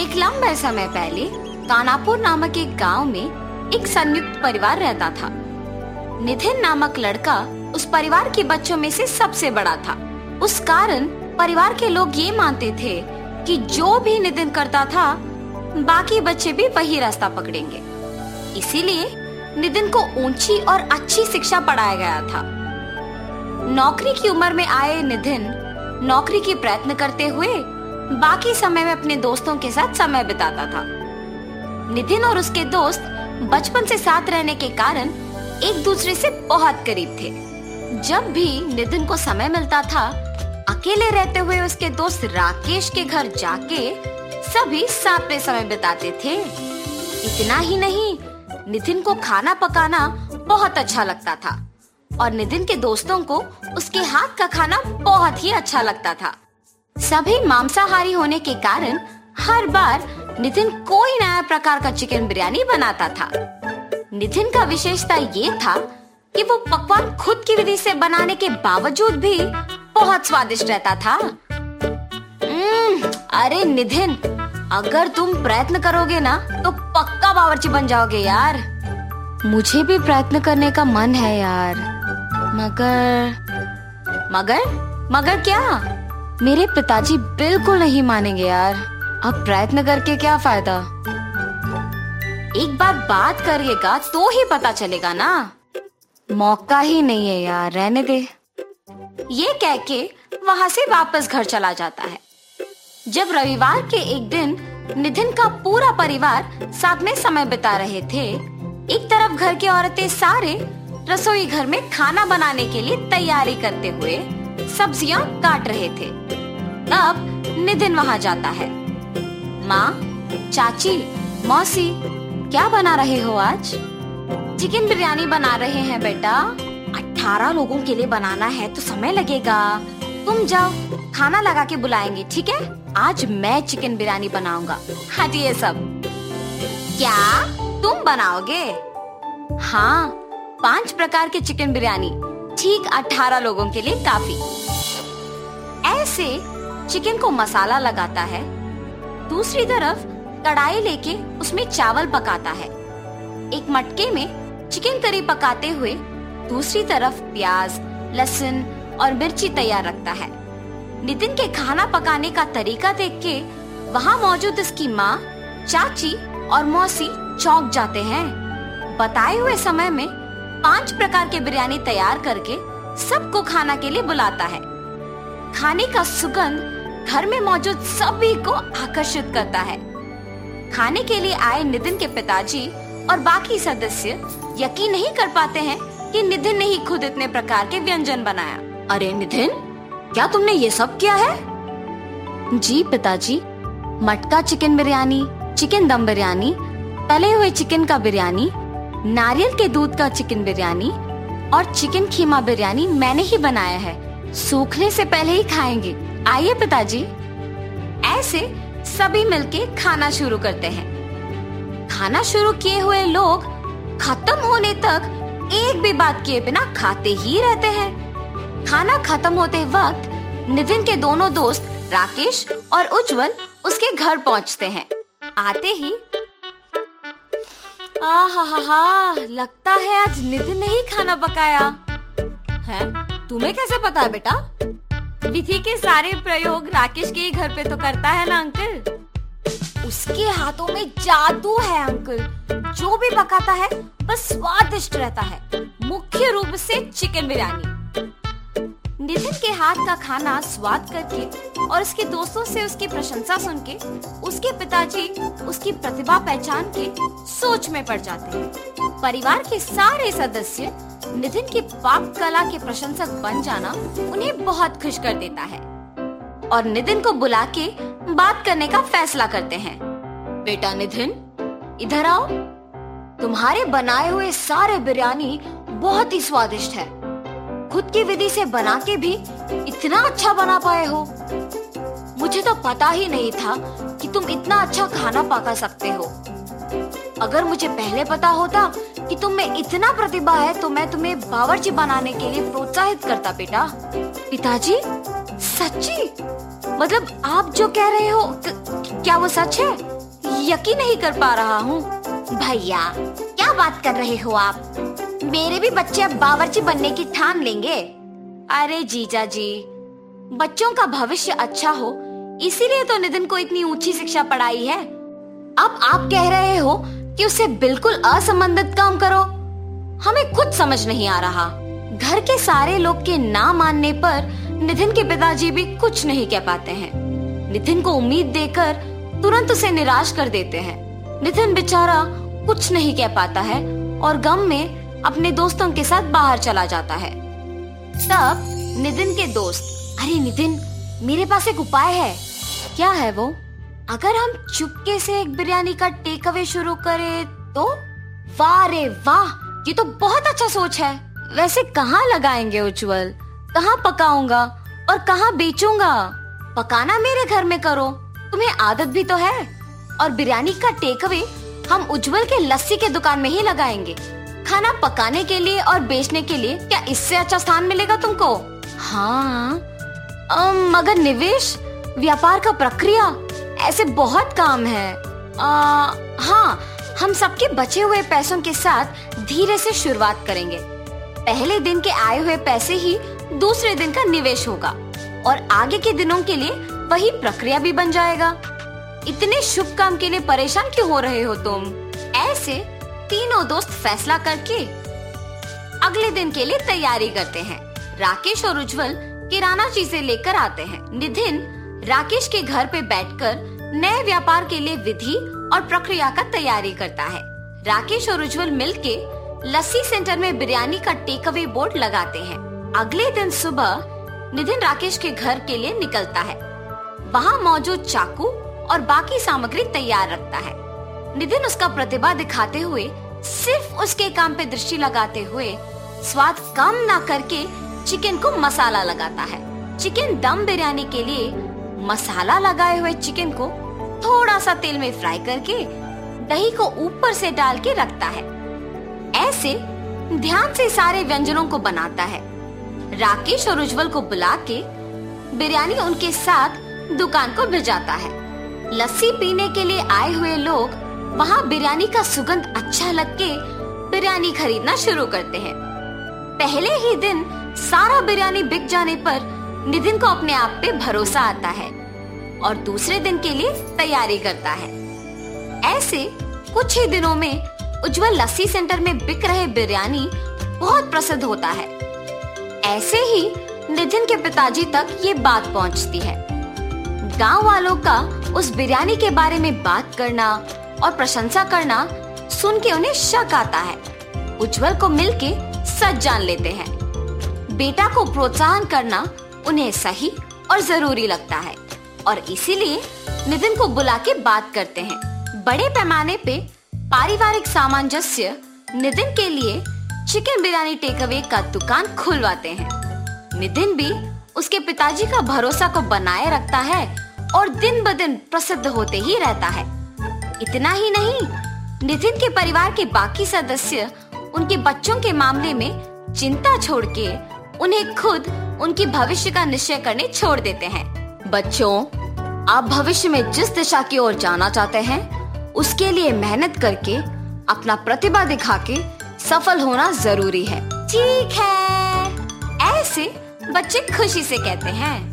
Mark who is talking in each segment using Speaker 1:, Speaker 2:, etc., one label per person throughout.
Speaker 1: एक लंबे समय पहले, कानापुर नामक एक गाँव में एक संयुक्त परिवार रहता था। निधिन नामक लड़का उस परिवार के बच्चों में से सबसे बड़ा था। उस कारण परिवार के लोग ये मानते थे कि जो भी नितिन करता था, बाकी बच्चे भी वही रास्ता पकड़ेंगे। इसीलिए नितिन को ऊँची और अच्छी शिक्षा पढ़ाया गया था। नौकरी की उम्र में आए निधिन नौकरी की प्रयत्न करते हुए बाकी समय में अपने दोस्तों के साथ समय बिताता था। नितिन और उसके दोस्त बचपन से साथ रहने के कारण एक दूसरे से बहुत करीब थे। जब भी नितिन को समय मिलता था, अकेले रहते हुए उसके दोस्त राकेश के घर जाके सभी साथ में समय बिताते थे। इतना ही नहीं, नितिन को खाना पकाना बहुत अच्छा लगता था और नितिन के दोस्तों को उसके हाथ का खाना बहुत ही अच्छा लगता था। सभी मांसाहारी होने के कारण हर बार नितिन कोई नया प्रकार का चिकन बिरयानी बनाता था। नितिन का विशेषता ये था कि वो पकवान खुद की विधि से बनाने के बावजूद भी बहुत स्वादिष्ट रहता था। अरे निधिन अगर तुम प्रयत्न करोगे ना तो पक्का बावर्ची बन जाओगे यार। मुझे भी प्रयत्न करने का मन है यार, मगर मगर मगर क्या? मेरे पिताजी बिल्कुल नहीं मानेंगे यार। अब प्रयत्न करके क्या फ़ायदा? एक बार बात करिएगा तो ही पता चलेगा ना। मौका ही नहीं है यार, रहने दे। ये कह के वहाँ से वापस घर चला जाता है। जब रविवार के एक दिन निधिन का पूरा परिवार साथ में समय बिता रहे थे, एक तरफ़ घर की औरतें सारे रसोई घर में खाना बनाने के लिए तैयारी करते हुए सब्ज़ियाँ काट रहे थे। तब निधिन वहाँ जाता है। माँ, चाची, मौसी, क्या बना रहे हो आज? चिकन बिरयानी बना रहे हैं बेटा। अठारह लोगों के लिए बनाना है तो समय लगेगा। तुम जाओ, खाना लगा के बुलाएँगे, ठीक है? आज मैं चिकन बिरयानी बनाऊँगा। हटिए सब। क्या? तुम बनाओगे? हाँ पाँच प्रकार के चिकन बिरयानी। ठीक अठारह लोगों के लिए काफ़ी। ऐसे चिकन को मसाला लगाता है, दूसरी तरफ़ कढ़ाई लेके उसमें चावल पकाता है। एक मटके में चिकन करी पकाते हुए दूसरी तरफ़ प्याज, लहसुन और मिर्ची तैयार रखता है। नितिन के खाना पकाने का तरीका देख के वहाँ मौजूद इसकी माँ, चाची और मौसी चौंक जाते हैं। बताए हुए समय में पाँच प्रकार के बिरयानी तैयार करके सबको खाना के लिए बुलाता है। खाने का सुगंध घर में मौजूद सभी को आकर्षित करता है। खाने के लिए आए नितिन के पिताजी और बाकी सदस्य यकीन नहीं कर पाते हैं कि निधिन ने ही खुद इतने प्रकार के व्यंजन बनाया। अरे निधिन क्या तुमने ये सब किया है? जी पिताजी, मटका चिकन बिरयानी, चिकन दम बिरयानी, तले हुए चिकन का बिरयानी, नारियल के दूध का चिकन बिरयानी और चिकन खीमा बिरयानी मैंने ही बनाया है। सूखने से पहले ही खाएँगे। आइए पिताजी। ऐसे सभी मिलके खाना शुरू करते हैं। खाना शुरू किए हुए लोग खत्म होने तक एक भी बात किए बिना खाते ही रहते हैं। खाना खत्म होते वक्त नितिन के दोनों दोस्त राकेश और उज्जवल उसके घर पहुँचते हैं। आते ही आ हा हा लगता है आज नितिन ने ही खाना पकाया। है? तुम्हें कैसे पता है बेटा? विधि के सारे प्रयोग राकेश के ही घर पे तो करता है ना, अंकल? उसके हाथों में जादू है, अंकल। जो भी पकाता है, बस स्वादिष्ट रहता है। मुख्य रूप से चिकन बिरयानी। नितिन के हाथ का खाना स्वाद करके और उसके दोस्तों से उसकी प्रशंसा सुन के उसके पिताजी, उसकी प्रतिभा पहचान के सोच में पड़ जाते हैं। परिवार के सारे सदस्य नितिन की पाक कला के प्रशंसक बन जाना उन्हें बहुत खुश कर देता है। और नितिन को बुला के बात करने का फैसला करते हैं। बेटा नितिन, इधर आओ। तुम्हारे बनाए हुए सारे बिरयानी बहुत ही स्वादिष्ट है। खुद की विधि से बना के भी इतना अच्छा बना पाए हो। मुझे तो पता ही नहीं था कि तुम इतना अच्छा खाना पका सकते हो। अगर मुझे पहले पता होता कि तुम में इतना प्रतिभा है तो मैं तुम्हें बावर्ची बनाने के लिए प्रोत्साहित करता बेटा। पिताजी, सच्ची? मतलब आप जो कह रहे हो क्या वो सच है? यकीन नहीं कर पा रहा हूँ। भैया, क्या बात कर रहे हो आप? मेरे भी बच्चे अब बावर्ची बनने की ठान लेंगे। अरे जीजा जी, बच्चों का भविष्य अच्छा हो, इसीलिए तो नितिन को इतनी ऊँची शिक्षा पढ़ाई है। अब आप कह रहे हो कि उसे बिल्कुल असंबंधित काम करो। हमें कुछ समझ नहीं आ रहा। घर के सारे लोग के ना मानने पर नितिन के पिताजी भी कुछ नहीं कह पाते हैं। नितिन को उम्मीद देकर तुरंत उसे निराश कर देते हैं। नितिन बेचारा कुछ नहीं कह पाता है और गम में अपने दोस्तों के साथ बाहर चला जाता है। तब नितिन के दोस्त, अरे नितिन, मेरे पास एक उपाय है। क्या है वो? अगर हम चुपके से एक बिरयानी का टेक अवे शुरू करें तो वाह रे वाह, ये तो बहुत अच्छा सोच है। वैसे कहाँ लगाएँगे उज्जवल? कहाँ पकाऊँगा? और कहाँ बेचूँगा? पकाना मेरे घर में करो, तुम्हें आदत भी तो है। और बिरयानी का टेक अवे हम उज्जवल के लस्सी के दुकान में ही लगाएँगे। खाना पकाने के लिए और बेचने के लिए क्या इससे अच्छा स्थान मिलेगा तुमको? हाँ। मगर निवेश? व्यापार का प्रक्रिया? ऐसे बहुत काम है। आ, हाँ हम सबके बचे हुए पैसों के साथ धीरे से शुरुआत करेंगे। पहले दिन के आए हुए पैसे ही दूसरे दिन का निवेश होगा और आगे के दिनों के लिए वही प्रक्रिया भी बन जाएगा। इतने शुभ काम के लिए परेशान क्यों हो रहे हो तुम? ऐसे तीनों दोस्त फैसला करके अगले दिन के लिए तैयारी करते हैं। राकेश और उज्जवल किराना चीज़ें लेकर आते हैं। निधिन राकेश के घर पे बैठकर नए व्यापार के लिए विधि और प्रक्रिया का तैयारी करता है। राकेश और उज्जवल मिलके लस्सी सेंटर में बिरयानी का टेक अवे बोर्ड लगाते हैं। अगले दिन सुबह निधिन राकेश के घर के लिए निकलता है। वहाँ मौजूद चाकू और बाकी सामग्री तैयार रखता है। निधिन उसका प्रतिभा दिखाते हुए, सिर्फ़ उसके काम पे दृष्टि लगाते हुए, स्वाद कम ना करके चिकन को मसाला लगाता है। चिकन दम बिरयानी के लिए मसाला लगाए हुए चिकन को थोड़ा सा तेल में फ्राई करके दही को ऊपर से डाल के रखता है। ऐसे ध्यान से सारे व्यंजनों को बनाता है। राकेश और उज्जवल को बुला के बिरयानी उनके साथ दुकान को भिजाता है। लस्सी पीने के लिए आए हुए लोग वहाँ बिरयानी का सुगंध अच्छा लग के बिरयानी खरीदना शुरू करते हैं। पहले ही दिन सारा बिरयानी बिक जाने पर नितिन को अपने आप पे भरोसा आता है और दूसरे दिन के लिए तैयारी करता है। ऐसे कुछ ही दिनों में उज्जवल लस्सी सेंटर में बिक रहे बिरयानी बहुत प्रसिद्ध होता है। ऐसे ही नितिन के पिताजी तक ये बात पहुँचती है। गाँव वालों का उस बिरयानी के बारे में बात करना और प्रशंसा करना सुन के उन्हें शक आता है। उज्जवल को मिलके सच जान लेते हैं। बेटा को प्रोत्साहन करना उन्हें सही और ज़रूरी लगता है और इसीलिए नितिन को बुला के बात करते हैं। बड़े पैमाने पे पारिवारिक सामंजस्य नितिन के लिए चिकन बिरयानी टेकअवे का दुकान खुलवाते हैं। नितिन भी उसके पिताजी का भरोसा को बनाए रखता है और दिन ब दिन प्रसिद्ध होते ही रहता है। इतना ही नहीं, नितिन के परिवार के बाकी सदस्य उनके बच्चों के मामले में चिंता छोड़ के उन्हें खुद उनकी भविष्य का निश्चय करने छोड़ देते हैं। बच्चों, आप भविष्य में जिस दिशा की ओर जाना चाहते हैं, उसके लिए मेहनत करके अपना प्रतिभा दिखा के सफल होना ज़रूरी है। ठीक है। ऐसे बच्चे खुशी से कहते हैं।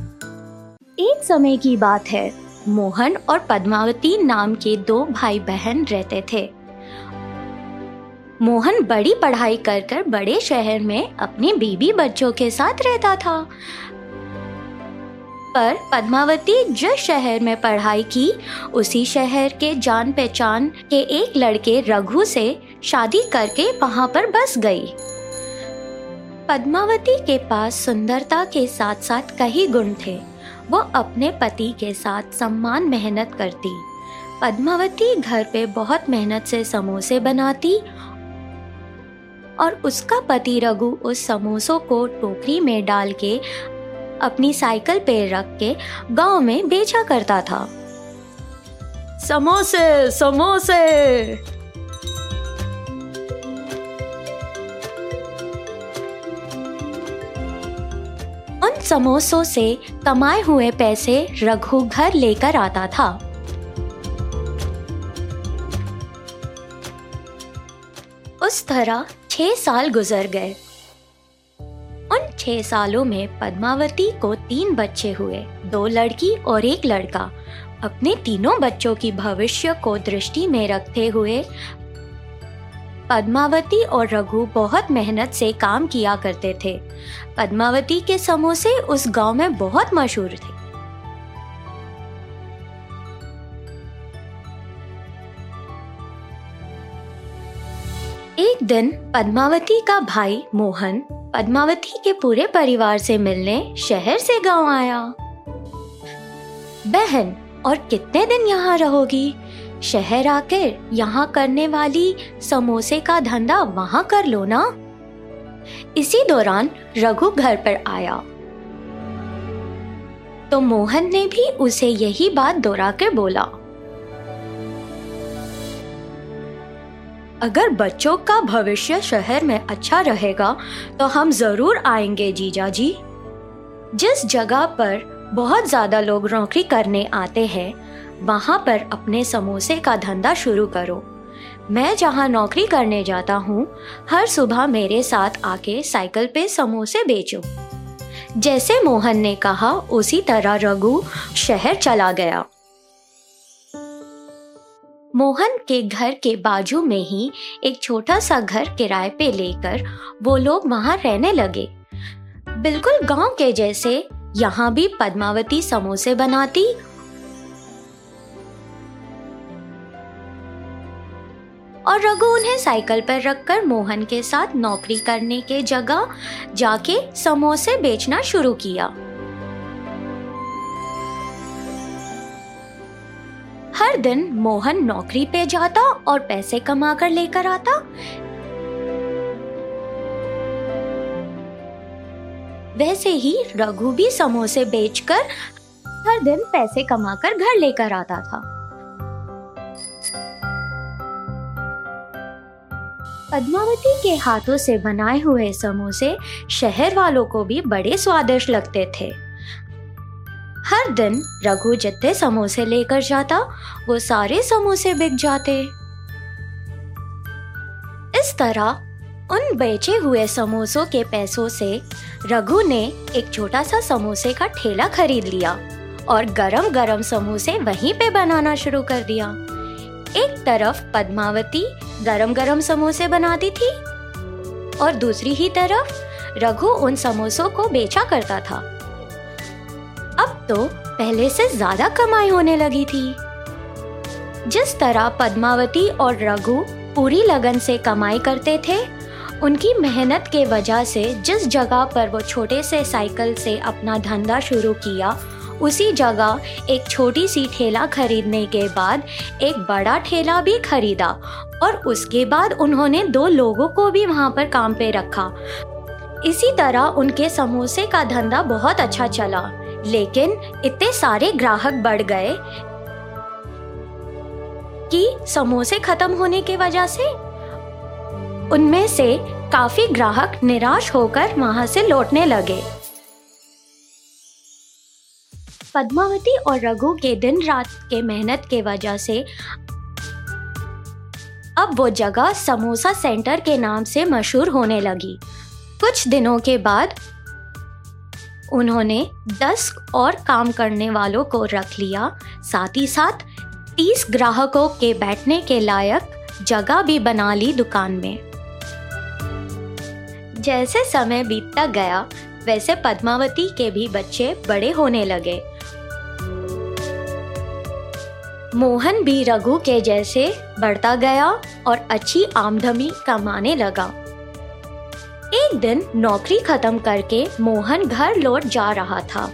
Speaker 2: एक समय की बात है। मोहन और पद्मावती नाम के दो भाई बहन रहते थे। मोहन बड़ी पढ़ाई कर कर बड़े शहर में अपने बीबी बच्चों के साथ रहता था। पर पद्मावती जिस शहर में पढ़ाई की, उसी शहर के जान पहचान के एक लड़के रघु से शादी करके वहाँ पर बस गई। पद्मावती के पास सुंदरता के साथ साथ कई गुण थे। वो अपने पति के साथ सम्मान मेहनत करती। पद्मावती घर पे बहुत मेहनत से समोसे बनाती और उसका पति रघु उस समोसों को टोकरी में डाल के अपनी साइकिल पे रख के गाँव में बेचा करता था। समोसे समोसे! उन समोसों से कमाए हुए पैसे रघु घर लेकर आता था। उस तरह छह साल गुजर गए। उन छह सालों में पद्मावती को तीन बच्चे हुए, दो लड़की और एक लड़का। अपने तीनों बच्चों की भविष्य को दृष्टि में रखते हुए पद्मावती और रघु बहुत मेहनत से काम किया करते थे। पद्मावती के समोसे उस गाँव में बहुत मशहूर थे। एक दिन पद्मावती का भाई मोहन पद्मावती के पूरे परिवार से मिलने शहर से गाँव आया। बहन, और कितने दिन यहाँ रहोगी? शहर आकर यहाँ करने वाली समोसे का धंधा वहाँ कर लो ना। इसी दौरान रघु घर पर आया। तो मोहन ने भी उसे यही बात दोहराकर बोला। अगर बच्चों का भविष्य शहर में अच्छा रहेगा तो हम ज़रूर आएँगे जीजा जी। जिस जगह पर बहुत ज़्यादा लोग नौकरी करने आते हैं वहाँ पर अपने समोसे का धंधा शुरू करो। मैं जहाँ नौकरी करने जाता हूँ, हर सुबह मेरे साथ आके साइकिल पे समोसे बेचो। जैसे मोहन ने कहा, उसी तरह रघु शहर चला गया। मोहन के घर के बाजू में ही एक छोटा सा घर किराए पे लेकर वो लोग वहाँ रहने लगे। बिल्कुल गाँव के जैसे, यहाँ भी पद्मावती समोसे बनाती और रघु उन्हें साइकिल पर रखकर मोहन के साथ नौकरी करने के जगह जाके समोसे बेचना शुरू किया। हर दिन मोहन नौकरी पे जाता और पैसे कमा कर लेकर आता। वैसे ही रघु भी समोसे बेचकर हर दिन पैसे कमाकर घर लेकर आता था। पद्मावती के हाथों से बनाए हुए समोसे शहर वालों को भी बड़े स्वादिष्ट लगते थे। हर दिन रघु जितने समोसे लेकर जाता, वो सारे समोसे बिक जाते। इस तरह उन बेचे हुए समोसों के पैसों से रघु ने एक छोटा सा समोसे का ठेला खरीद लिया और गरम गरम समोसे वहीं पे बनाना शुरू कर दिया। एक तरफ़ पद्मावती गरम गरम समोसे बनाती थी। और दूसरी ही तरफ़ रघु उन समोसों को बेचा करता था। अब तो पहले से ज़्यादा कमाई होने लगी थी। जिस तरह पद्मावती और रघु पूरी लगन से कमाई करते थे, उनकी मेहनत के वजह से जिस जगह पर वो छोटे से साइकिल से अपना धंधा शुरू किया, उसी जगह एक छोटी सी ठेला खरीदने के बाद एक बड़ा ठेला भी खरीदा और उसके बाद उन्होंने दो लोगों को भी वहाँ पर काम पे रखा। इसी तरह उनके समोसे का धंधा बहुत अच्छा चला, लेकिन इतने सारे ग्राहक बढ़ गए कि समोसे खत्म होने की वजह से उनमें से काफ़ी ग्राहक निराश होकर वहाँ से लौटने लगे। पद्मावती और रघु के दिन रात के मेहनत के वजह से अब वो जगह समोसा सेंटर के नाम से मशहूर होने लगी। कुछ दिनों के बाद उन्होंने दस और काम करने वालों को रख लिया। साथ ही साथ तीस ग्राहकों के बैठने के लायक जगह भी बना ली दुकान में। जैसे समय बीतता गया, वैसे पद्मावती के भी बच्चे बड़े होने लगे। मोहन भी रघु के जैसे बढ़ता गया और अच्छी आमदनी कमाने लगा। एक दिन नौकरी खत्म करके मोहन घर लौट जा रहा था।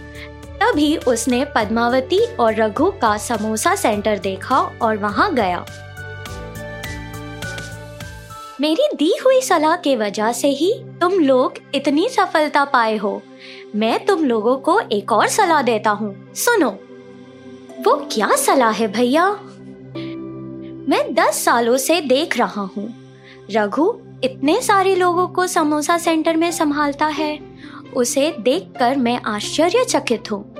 Speaker 2: तभी उसने पद्मावती और रघु का समोसा सेंटर देखा और वहाँ गया। मेरी दी हुई सलाह के वजह से ही तुम लोग इतनी सफलता पाए हो। मैं तुम लोगों को एक और सलाह देता हूँ। सुनो। वो क्या सलाह है भैया? मैं दस सालों से देख रहा हूँ। रघु इतने सारे लोगों को समोसा सेंटर में संभालता है। उसे देखकर मैं आश्चर्यचकित हूँ।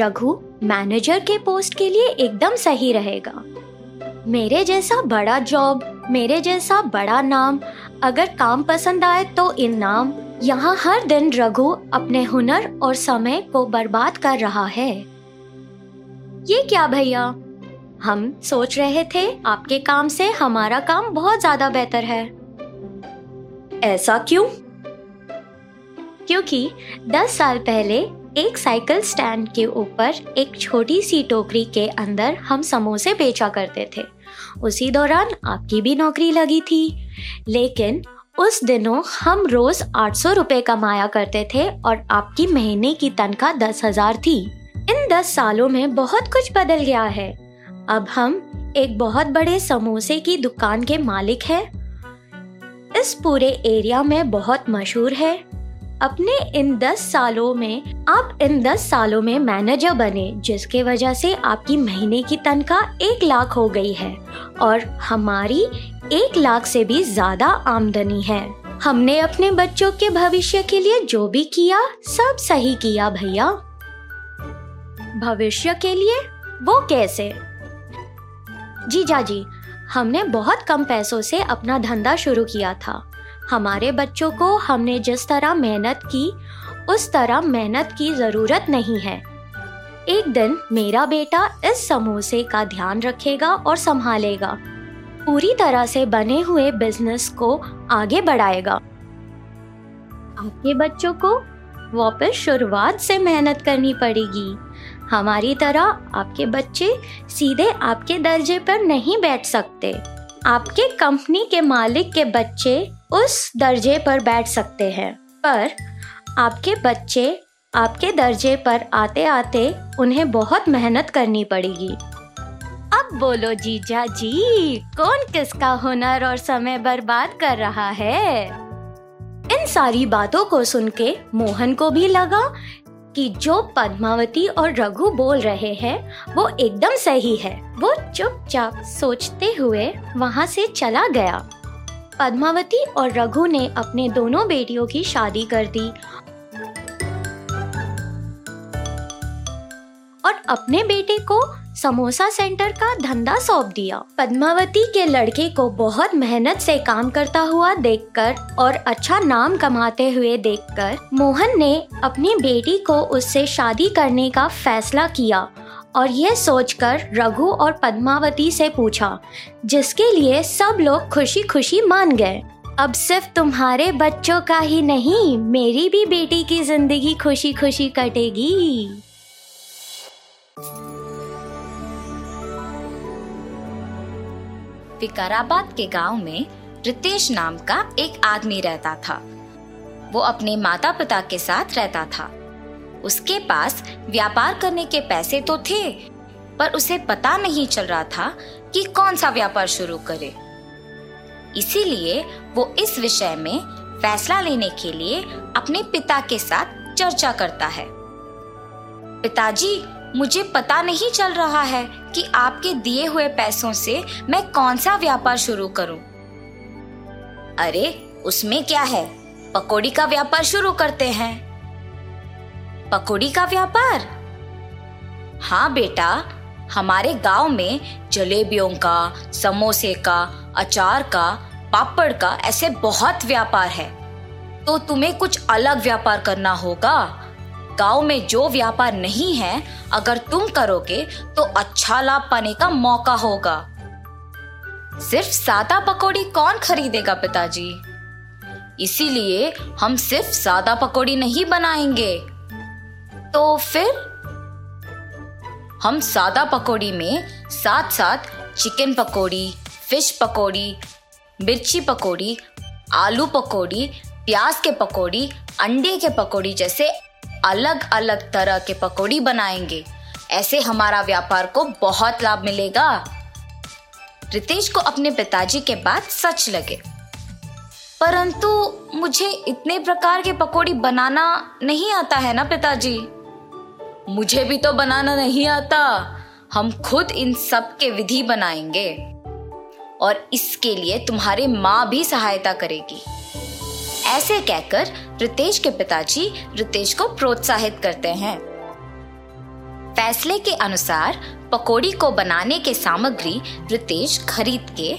Speaker 2: रघु मैनेजर के पोस्ट के लिए एकदम सही रहेगा। मेरे जैसा बड़ा जॉब, मेरे जैसा बड़ा नाम, अगर काम पसंद आए तो इनाम यहाँ हर दिन रघु अपने हुनर और समय को बर्बाद कर रहा है। ये क्या भैया? हम सोच रहे थे आपके काम से हमारा काम बहुत ज़्यादा बेहतर है। ऐसा क्यों? क्योंकि दस साल पहले एक साइकिल स्टैंड के ऊपर एक छोटी सी टोकरी के अंदर हम समोसे बेचा करते थे। उसी दौरान आपकी भी नौकरी लगी थी। लेकिन उस दिनों हम रोज आठ सौ रुपए कमाया करते थे और आपकी महीने की तनख्वाह दस हज़ार थी। इन दस सालों में बहुत कुछ बदल गया है। अब हम एक बहुत बड़े समोसे की दुकान के मालिक हैं। इस पूरे एरिया में बहुत मशहूर है। अपने इन दस सालों में, आप इन दस सालों में मैनेजर बने, जिसके वजह से आपकी महीने की तनख्वाह एक लाख हो गई है और हमारी एक लाख से भी ज़्यादा आमदनी है। हमने अपने बच्चों के भविष्य के लिए जो भी किया, सब सही किया भैया। भविष्य के लिए? वो कैसे? जी जाजी हमने बहुत कम पैसों से अपना धंधा शुरू किया था। हमारे बच्चों को हमने जिस तरह मेहनत की, उस तरह मेहनत की ज़रूरत नहीं है। एक दिन मेरा बेटा इस समोसे का ध्यान रखेगा और संभालेगा। पूरी तरह से बने हुए बिज़नेस को आगे बढ़ाएगा। आपके बच्चों को वापस शुरुआत से मेहनत करनी पड़ेगी। हमारी तरह आपके बच्चे सीधे आपके दर्जे पर नहीं बैठ सकते। आपके कंपनी के मालिक के बच्चे उस दर्जे पर बैठ सकते हैं। पर आपके बच्चे आपके दर्जे पर आते आते उन्हें बहुत मेहनत करनी पड़ेगी। अब बोलो, जीजा जी, कौन किसका हुनर और समय बर्बाद कर रहा है? इन सारी बातों को सुन के मोहन को भी लगा कि जो पद्मावती और रघु बोल रहे हैं, वो एकदम सही है। वो चुपचाप सोचते हुए वहाँ से चला गया। पद्मावती और रघु ने अपने दोनों बेटियों की शादी कर दी और अपने बेटे को समोसा सेंटर का धंधा सौंप दिया। पद्मावती के लड़के को बहुत मेहनत से काम करता हुआ देखकर और अच्छा नाम कमाते हुए देखकर मोहन ने अपनी बेटी को उससे शादी करने का फैसला किया और यह सोचकर रघु और पद्मावती से पूछा, जिसके लिए सब लोग खुशी खुशी मान गए। अब सिर्फ़ तुम्हारे बच्चों का ही नहीं, मेरी भी बेटी की ज़िंदगी खुशी खुशी कटेगी।
Speaker 1: विकाराबाद के गाँव में रितेश नाम का एक आदमी रहता था। वो अपने माता पिता के साथ रहता था। उसके पास व्यापार करने के पैसे तो थे, पर उसे पता नहीं चल रहा था कि कौन सा व्यापार शुरू करे। इसीलिए वो इस विषय में फैसला लेने के लिए अपने पिता के साथ चर्चा करता है। पिताजी मुझे पता नहीं चल रहा है कि आपके दिए हुए पैसों से मैं कौन सा व्यापार शुरू करूँ। अरे, उसमें क्या है? पकौड़ी का व्यापार शुरू करते हैं। पकौड़ी का व्यापार? हाँ बेटा, हमारे गाँव में जलेबियों का, समोसे का, अचार का, पापड़ का ऐसे बहुत व्यापार है। तो तुम्हें कुछ अलग व्यापार करना होगा? गाँव में जो व्यापार नहीं है, अगर तुम करोगे तो अच्छा लाभ पाने का मौका होगा। सिर्फ़ सादा पकौड़ी कौन खरीदेगा पिताजी? इसीलिए हम सिर्फ़ सादा पकौड़ी नहीं बनाएँगे। तो फिर? हम सादा पकौड़ी में साथ साथ चिकन पकौड़ी, फ़िश पकौड़ी, मिर्ची पकौड़ी, आलू पकौड़ी, प्याज के पकौड़ी, अंडे के पकौड़ी जैसे अलग अलग तरह के पकौड़ी बनाएँगे। ऐसे हमारा व्यापार को बहुत लाभ मिलेगा। रितेश को अपने पिताजी के बात सच लगे। परंतु मुझे इतने प्रकार के पकौड़ी बनाना नहीं आता है ना पिताजी? मुझे भी तो बनाना नहीं आता। हम खुद इन सब के विधि बनाएँगे। और इसके लिए तुम्हारी माँ भी सहायता करेगी। ऐसे कहकर रितेश के पिताजी रितेश को प्रोत्साहित करते हैं। फैसले के अनुसार पकोड़ी को बनाने के सामग्री रितेश खरीद के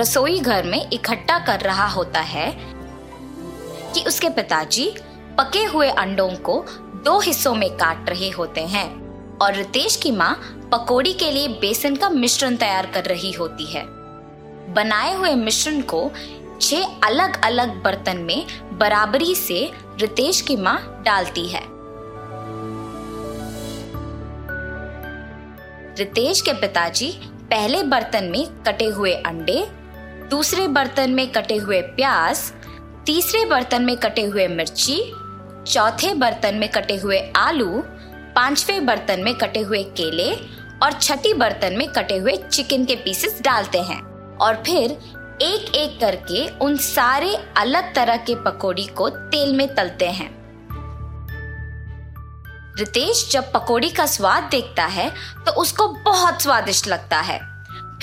Speaker 1: रसोई घर में इकट्ठा कर रहा होता है कि उसके पिताजी पके हुए अंडों को दो हिस्सों में काट रहे होते हैं और रितेश की माँ पकोड़ी के लिए बेसन का मिश्रण तैयार कर रही होती है। बनाए हुए मिश्रण को छह अलग अलग बर्तन में बराबरी से रितेश की माँ डालती है। रितेश के पिताजी पहले बर्तन में कटे हुए अंडे, दूसरे बर्तन में कटे हुए प्याज, तीसरे बर्तन में कटे हुए मिर्ची, चौथे बर्तन में कटे हुए आलू, पांचवे बर्तन में कटे हुए केले और छठी बर्तन में कटे हुए चिकन के पीसेस डालते हैं। और फिर एक एक करके उन सारे अलग तरह के पकौड़ी को तेल में तलते हैं। रितेश जब पकौड़ी का स्वाद देखता है तो उसको बहुत स्वादिष्ट लगता है।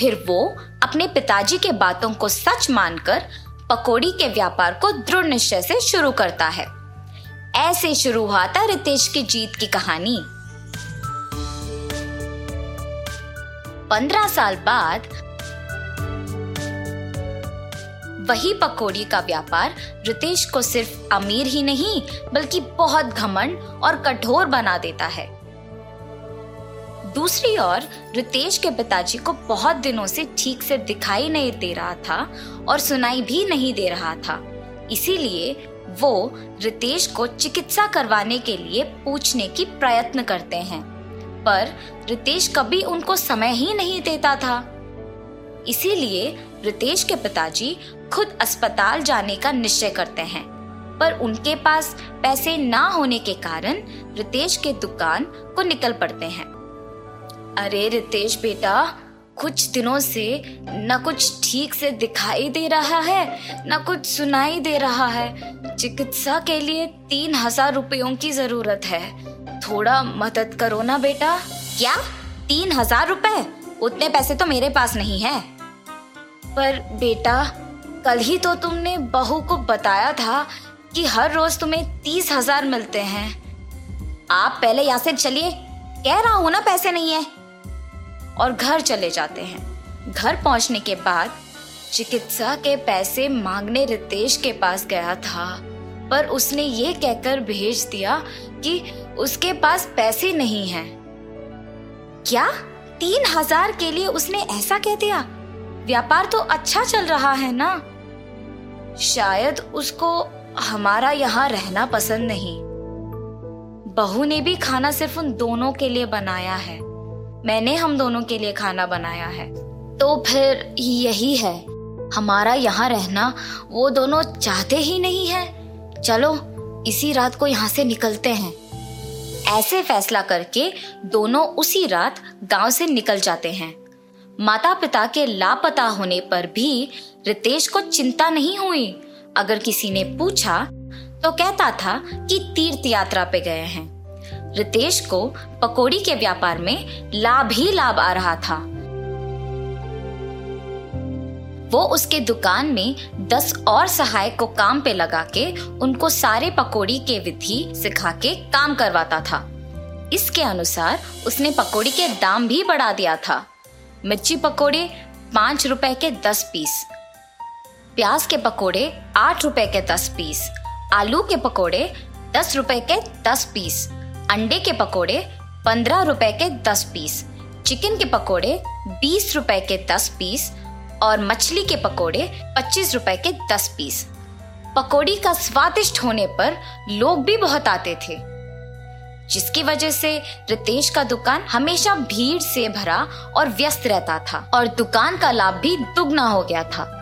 Speaker 1: फिर वो अपने पिताजी के बातों को सच मानकर पकौड़ी के व्यापार को दृढ़ निश्चय से शुरू करता है। ऐसे शुरू हुआ था रितेश की जीत की कहानी। पंद्रह साल बाद वही पकौड़ी का व्यापार रितेश को सिर्फ़ अमीर ही नहीं, बल्कि बहुत घमंड और कठोर बना देता है। दूसरी ओर, रितेश के पिताजी को बहुत दिनों से ठीक से दिखाई नहीं दे रहा था और सुनाई भी नहीं दे रहा था। इसीलिए वो रितेश को चिकित्सा करवाने के लिए पूछने की प्रयत्न करते हैं, पर रितेश कभी उनको समय ही नहीं देता था। इसीलिए रितेश के पिताजी खुद अस्पताल जाने का निश्चय करते हैं। पर उनके पास पैसे ना होने के कारण रितेश के दुकान को निकल पड़ते हैं। अरे रितेश बेटा, कुछ दिनों से न कुछ ठीक से दिखाई दे रहा है, न कुछ सुनाई दे रहा है। चिकित्सा के लिए तीन हज़ार रुपयों की ज़रूरत है। थोड़ा मदद करो ना बेटा। क्या? तीन हज़ार रुपए? उतने पैसे तो मेरे पास नहीं है। पर बेटा, कल ही तो तुमने बहू को बताया था कि हर रोज तुम्हें तीस हज़ार मिलते हैं। आप पहले यहाँ से चलिए, कह रहा हूँ ना पैसे नहीं है। और घर चले जाते हैं। घर पहुँचने के बाद चिकित्सा के पैसे मांगने रितेश के पास गया था, पर उसने ये कहकर भेज दिया कि उसके पास पैसे नहीं हैं। क्या? तीन हज़ार के लिए उसने ऐसा कह दिया? व्यापार तो अच्छा चल रहा है ना? शायद उसको हमारा यहाँ रहना पसंद नहीं। बहू ने भी खाना सिर्फ़ उन दोनों के लिए बनाया है। मैंने हम दोनों के लिए खाना बनाया है। तो फिर यही है। हमारा यहाँ रहना वो दोनों चाहते ही नहीं है। चलो, इसी रात को यहाँ से निकलते हैं। ऐसे फैसला करके दोनों उसी रात गाँव से निकल जाते हैं। माता पिता के लापता होने पर भी रितेश को चिंता नहीं हुई। अगर किसी ने पूछा तो कहता था कि तीर्थ यात्रा पे गए हैं। रितेश को पकोड़ी के व्यापार में लाभ ही लाभ आ रहा था। वो उसके दुकान में दस और सहायक को काम पे लगा के उनको सारे पकोड़ी के विधि सिखा के काम करवाता था। इसके अनुसार उसने पकोड़ी के दाम भी बढ़ा दिया था। मिर्ची पकोड़े पाँच रुपए के दस पीस। प्याज के पकोड़े आठ रुपए के दस पीस। आलू के पकोड़े दस रुपए के दस पीस। अंडे के पकोड़े पंद्रह रुपए के दस पीस। चिकन के पकोड़े बीस रुपए के दस पीस और मछली के पकोड़े पच्चीस रुपए के दस पीस। पकोड़ी का स्वादिष्ट होने पर लोग भी बहुत आते थे। जिसकी वजह से रितेश का दुकान हमेशा भीड़ से भरा और व्यस्त रहता था और दुकान का लाभ भी दुगना हो गया था।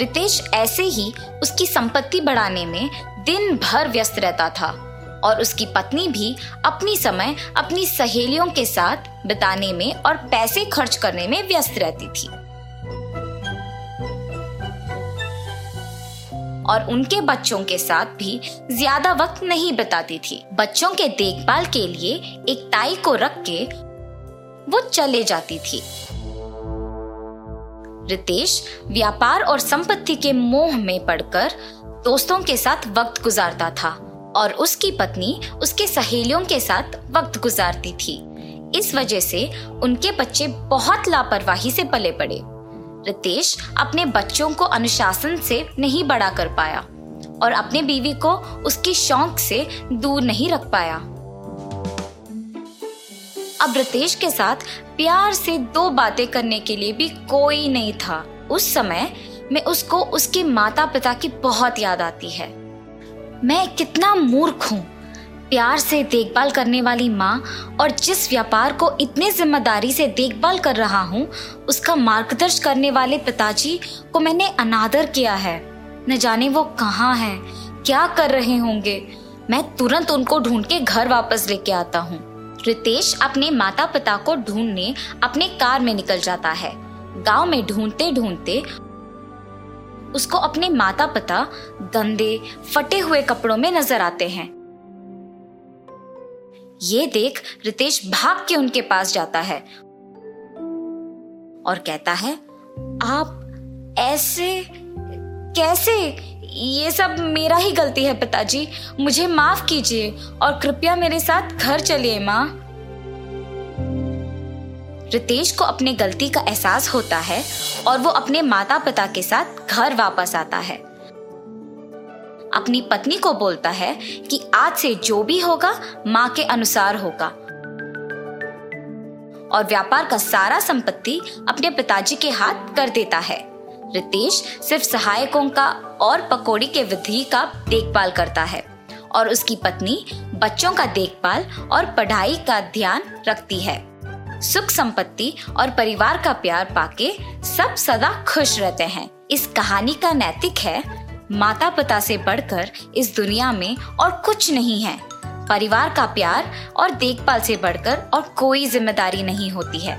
Speaker 1: रितेश ऐसे ही उसकी संपत्ति बढ़ाने में दिन भर व्यस्त रहता था और उसकी पत्नी भी अपनी समय अपनी सहेलियों के साथ बिताने में और पैसे खर्च करने में व्यस्त रहती थी। और उनके बच्चों के साथ भी ज़्यादा वक्त नहीं बिताती थी। बच्चों के देखभाल के लिए एक ताई को रख के वो चले जाती थी। रितेश व्यापार और संपत्ति के मोह में पड़कर दोस्तों के साथ वक्त गुजारता था और उसकी पत्नी उसके सहेलियों के साथ वक्त गुजारती थी। इस वजह से उनके बच्चे बहुत लापरवाही से पले पड़े। रितेश अपने बच्चों को अनुशासन से नहीं बड़ा कर पाया और अपने बीवी को उसकी शौक से दूर नहीं रख पाया। अब रितेश के साथ प्यार से दो बातें करने के लिए भी कोई नहीं था। उस समय में उसको उसके माता पिता की बहुत याद आती है। मैं कितना मूर्ख हूँ। प्यार से देखभाल करने वाली माँ और जिस व्यापार को इतने ज़िम्मेदारी से देखभाल कर रहा हूँ उसका मार्गदर्शन करने वाले पिताजी को मैंने अनादर किया है। न जाने वो कहाँ हैं, क्या कर रहे होंगे। मैं तुरंत उनको ढूंढ के घर वापस लेके आता हूँ। रितेश अपने माता पिता को ढूँढने अपने कार में निकल जाता है। गाँव में ढूंढते ढूंढते उसको अपने माता पिता गंदे फटे हुए कपड़ों में नज़र आते हैं। ये देख रितेश भाग के उनके पास जाता है और कहता है, आप ऐसे कैसे? ये सब मेरा ही गलती है पिताजी। मुझे माफ़ कीजिए और कृपया मेरे साथ घर चलिए, माँ। रितेश को अपने गलती का एहसास होता है और वो अपने माता पिता के साथ घर वापस आता है। अपनी पत्नी को बोलता है कि आज से जो भी होगा, माँ के अनुसार होगा। और व्यापार का सारा संपत्ति अपने पिताजी के हाथ कर देता है। रितेश सिर्फ़ सहायकों का और पकौड़ी के विधि का देखभाल करता है और उसकी पत्नी बच्चों का देखभाल और पढ़ाई का ध्यान रखती है। सुख संपत्ति और परिवार का प्यार पाके सब सदा खुश रहते हैं। इस कहानी का नैतिक है माता पिता से बढ़कर इस दुनिया में और कुछ नहीं है। परिवार का प्यार और देखभाल से बढ़कर और कोई ज़िम्मेदारी नहीं होती है।